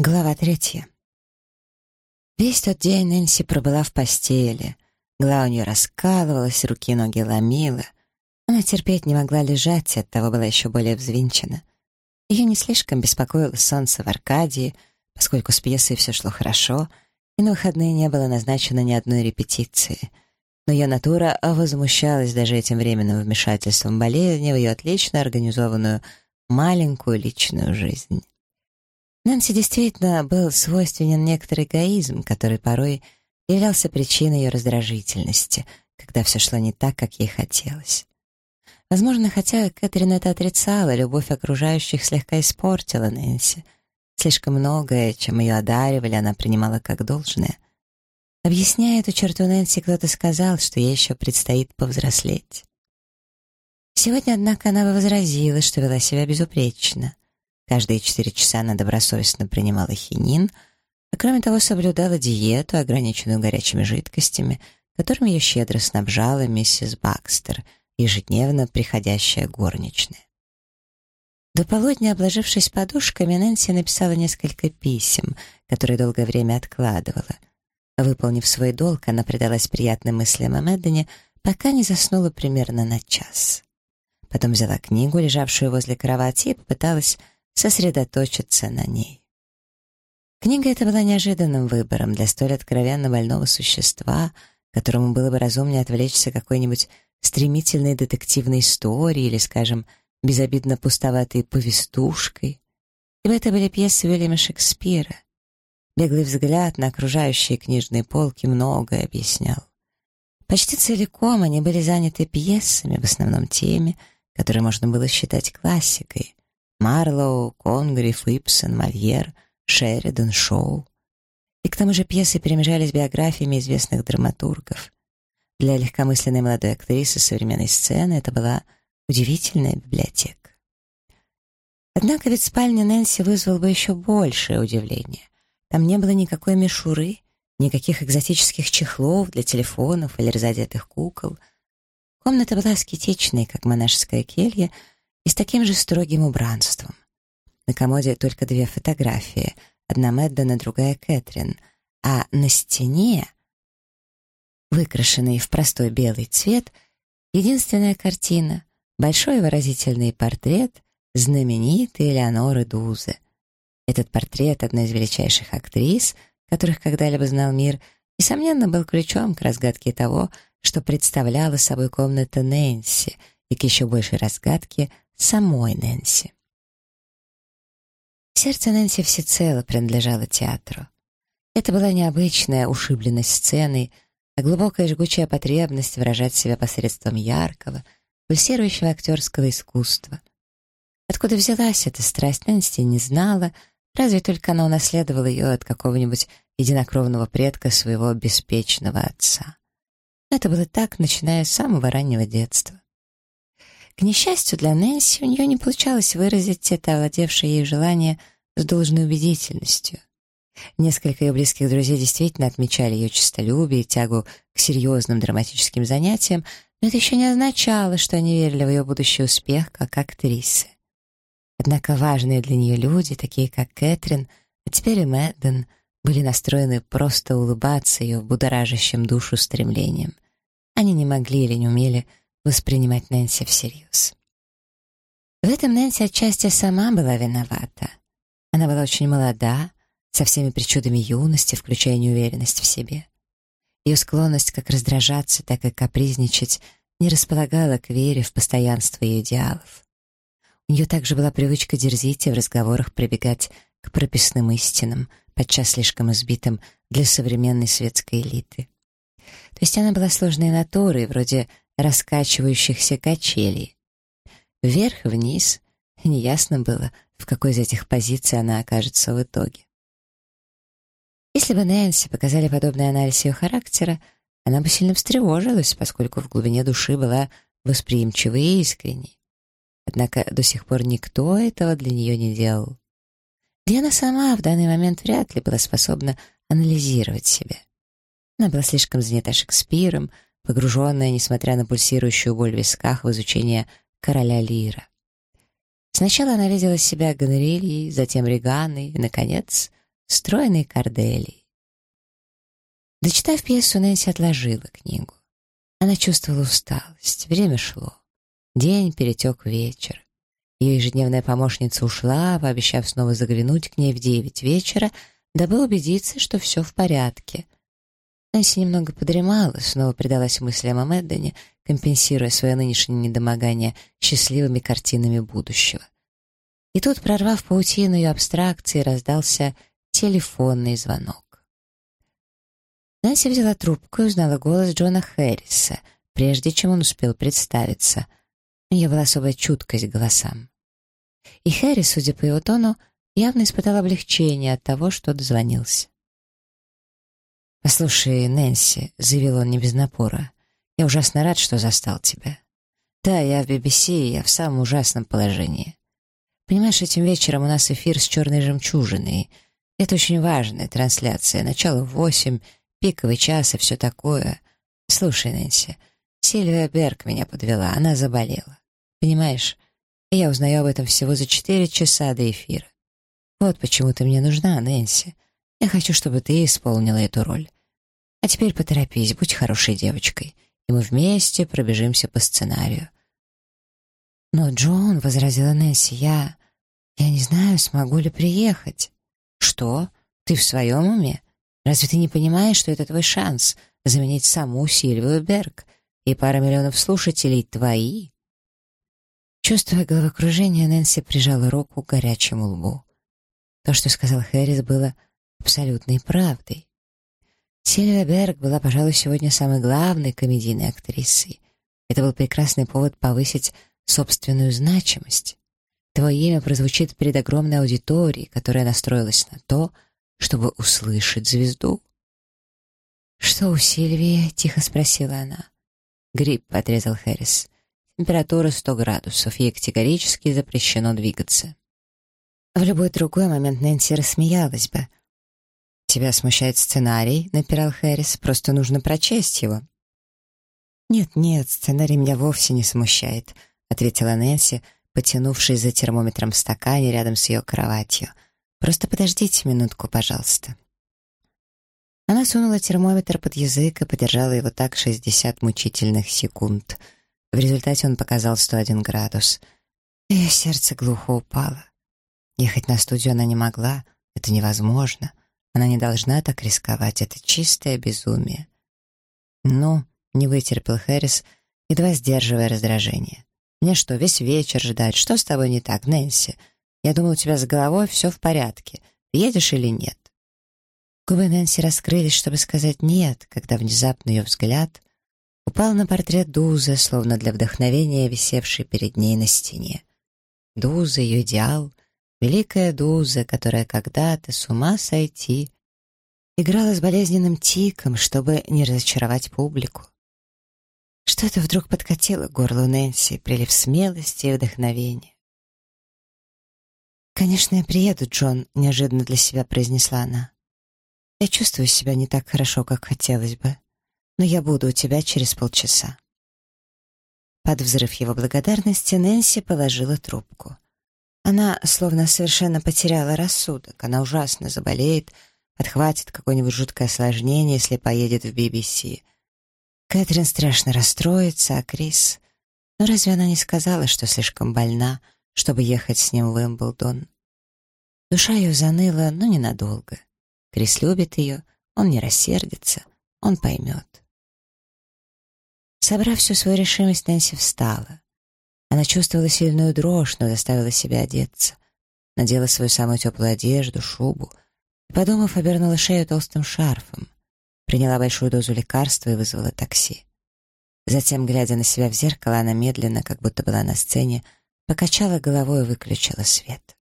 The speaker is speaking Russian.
Глава третья. Весь тот день Нэнси пробыла в постели. Голова у нее раскалывалась, руки и ноги ломила. Она терпеть не могла лежать, и оттого была еще более взвинчена. Ее не слишком беспокоило солнце в Аркадии, поскольку с пьесой все шло хорошо, и на выходные не было назначено ни одной репетиции. Но ее натура возмущалась даже этим временным вмешательством болезни в ее отлично организованную маленькую личную жизнь. Нэнси действительно был свойственен некоторый эгоизм, который порой являлся причиной ее раздражительности, когда все шло не так, как ей хотелось. Возможно, хотя Кэтрин это отрицала, любовь окружающих слегка испортила Нэнси. Слишком многое, чем ее одаривали, она принимала как должное. Объясняя эту черту Нэнси, кто-то сказал, что ей еще предстоит повзрослеть. Сегодня, однако, она возразила, что вела себя безупречно. Каждые четыре часа она добросовестно принимала хинин, а кроме того соблюдала диету, ограниченную горячими жидкостями, которыми ее щедро снабжала миссис Бакстер, ежедневно приходящая горничная. До полудня, обложившись подушками, Нэнси написала несколько писем, которые долгое время откладывала. Выполнив свой долг, она предалась приятным мыслям о Мэддене, пока не заснула примерно на час. Потом взяла книгу, лежавшую возле кровати, и попыталась сосредоточиться на ней. Книга эта была неожиданным выбором для столь откровенно больного существа, которому было бы разумнее отвлечься какой-нибудь стремительной детективной историей или, скажем, безобидно пустоватой повестушкой. Ибо это были пьесы Уильяма Шекспира. Беглый взгляд на окружающие книжные полки многое объяснял. Почти целиком они были заняты пьесами, в основном теми, которые можно было считать классикой, Марлоу, Конгриф, Ипсон, Мольер, Шеридан, Шоу. И к тому же пьесы перемежались биографиями известных драматургов. Для легкомысленной молодой актрисы современной сцены это была удивительная библиотека. Однако ведь спальня Нэнси вызвал бы еще большее удивление. Там не было никакой мишуры, никаких экзотических чехлов для телефонов или разодетых кукол. Комната была аскетичной, как монашеская келья, и с таким же строгим убранством. На комоде только две фотографии, одна Мэддена, другая Кэтрин, а на стене, выкрашенной в простой белый цвет, единственная картина — большой выразительный портрет знаменитой Элеоноры Дузе. Этот портрет одной из величайших актрис, которых когда-либо знал мир, несомненно, был ключом к разгадке того, что представляла собой комната Нэнси, и к еще большей разгадке самой Нэнси. Сердце Нэнси всецело принадлежало театру. Это была необычная ушибленность сцены, а глубокая жгучая потребность выражать себя посредством яркого, пульсирующего актерского искусства. Откуда взялась эта страсть, Нэнси не знала, разве только она унаследовала ее от какого-нибудь единокровного предка своего беспечного отца. Это было так, начиная с самого раннего детства. К несчастью для Нэнси, у нее не получалось выразить это овладевшее ей желание с должной убедительностью. Несколько ее близких друзей действительно отмечали ее честолюбие и тягу к серьезным драматическим занятиям, но это еще не означало, что они верили в ее будущий успех как актрисы. Однако важные для нее люди, такие как Кэтрин, а теперь и Мэдден, были настроены просто улыбаться ее будоражащим душу стремлением. Они не могли или не умели воспринимать Нэнси всерьез. В этом Нэнси отчасти сама была виновата. Она была очень молода, со всеми причудами юности, включая неуверенность в себе. Ее склонность как раздражаться, так и капризничать не располагала к вере в постоянство ее идеалов. У нее также была привычка дерзить и в разговорах прибегать к прописным истинам, подчас слишком избитым для современной светской элиты. То есть она была сложной натурой, вроде раскачивающихся качелей. Вверх-вниз, неясно было, в какой из этих позиций она окажется в итоге. Если бы Нэнси показали подобный анализ ее характера, она бы сильно встревожилась, поскольку в глубине души была восприимчивой и искренней. Однако до сих пор никто этого для нее не делал. Она сама в данный момент вряд ли была способна анализировать себя. Она была слишком занята Шекспиром, погруженная, несмотря на пульсирующую боль в висках, в изучение короля Лира. Сначала она видела себя Гонорильей, затем Реганой и, наконец, стройной Корделией. Дочитав пьесу, Нэнси отложила книгу. Она чувствовала усталость, время шло. День перетек в вечер. Ее ежедневная помощница ушла, пообещав снова заглянуть к ней в девять вечера, дабы убедиться, что все в порядке. Нэнси немного подремала, снова предалась мыслям о Мэддене, компенсируя свое нынешнее недомогание счастливыми картинами будущего. И тут, прорвав паутину ее абстракции, раздался телефонный звонок. Нэнси взяла трубку и узнала голос Джона Хэрриса, прежде чем он успел представиться. У нее была особая чуткость к голосам. И Хэррис, судя по его тону, явно испытал облегчение от того, что дозвонился. «Послушай, Нэнси», — заявил он не без напора, — «я ужасно рад, что застал тебя. Да, я в BBC, я в самом ужасном положении. Понимаешь, этим вечером у нас эфир с «Черной жемчужиной». Это очень важная трансляция. Начало в восемь, пиковый час и все такое. Слушай, Нэнси, Сильвия Берг меня подвела, она заболела. Понимаешь? И я узнаю об этом всего за четыре часа до эфира. Вот почему ты мне нужна, Нэнси. Я хочу, чтобы ты исполнила эту роль. А теперь поторопись, будь хорошей девочкой, и мы вместе пробежимся по сценарию. «Но, Джон», — возразила Нэнси, — «я... я не знаю, смогу ли приехать». «Что? Ты в своем уме? Разве ты не понимаешь, что это твой шанс заменить саму Сильвию Берг и пара миллионов слушателей твои?» Чувствуя головокружение, Нэнси прижала руку к горячему лбу. То, что сказал Хэрис, было абсолютной правдой. Сильвия Берг была, пожалуй, сегодня самой главной комедийной актрисой. Это был прекрасный повод повысить собственную значимость. Твое имя прозвучит перед огромной аудиторией, которая настроилась на то, чтобы услышать звезду. «Что у Сильвии?» — тихо спросила она. «Грипп», — отрезал Хэрис. «Температура 100 градусов, ей категорически запрещено двигаться». В любой другой момент Нэнси рассмеялась бы. «Тебя смущает сценарий?» — напирал Хэрис. «Просто нужно прочесть его». «Нет-нет, сценарий меня вовсе не смущает», — ответила Нэнси, потянувшись за термометром в стакане рядом с ее кроватью. «Просто подождите минутку, пожалуйста». Она сунула термометр под язык и подержала его так 60 мучительных секунд. В результате он показал 101 градус. Ее сердце глухо упало. Ехать на студию она не могла, это невозможно. Она не должна так рисковать, это чистое безумие. «Ну», — не вытерпел Хэрис, едва сдерживая раздражение. Мне что, весь вечер ждать? Что с тобой не так, Нэнси? Я думал, у тебя с головой все в порядке. Ты едешь или нет?» Губы Нэнси раскрылись, чтобы сказать «нет», когда внезапно ее взгляд упал на портрет Дузы, словно для вдохновения, висевший перед ней на стене. Дуза, ее идеал, великая Дуза, которая когда-то с ума сойти, играла с болезненным тиком, чтобы не разочаровать публику. Что-то вдруг подкатило к горлу Нэнси, прилив смелости и вдохновения. «Конечно, я приеду, Джон», — неожиданно для себя произнесла она. «Я чувствую себя не так хорошо, как хотелось бы, но я буду у тебя через полчаса». Под взрыв его благодарности Нэнси положила трубку. Она словно совершенно потеряла рассудок, она ужасно заболеет, подхватит какое-нибудь жуткое осложнение, если поедет в BBC — Кэтрин страшно расстроится, а Крис... Но разве она не сказала, что слишком больна, чтобы ехать с ним в Эмблдон? Душа ее заныла, но ненадолго. Крис любит ее, он не рассердится, он поймет. Собрав всю свою решимость, Нэнси встала. Она чувствовала сильную дрожь, но заставила себя одеться. Надела свою самую теплую одежду, шубу, и, подумав, обернула шею толстым шарфом приняла большую дозу лекарства и вызвала такси. Затем, глядя на себя в зеркало, она медленно, как будто была на сцене, покачала головой и выключила свет.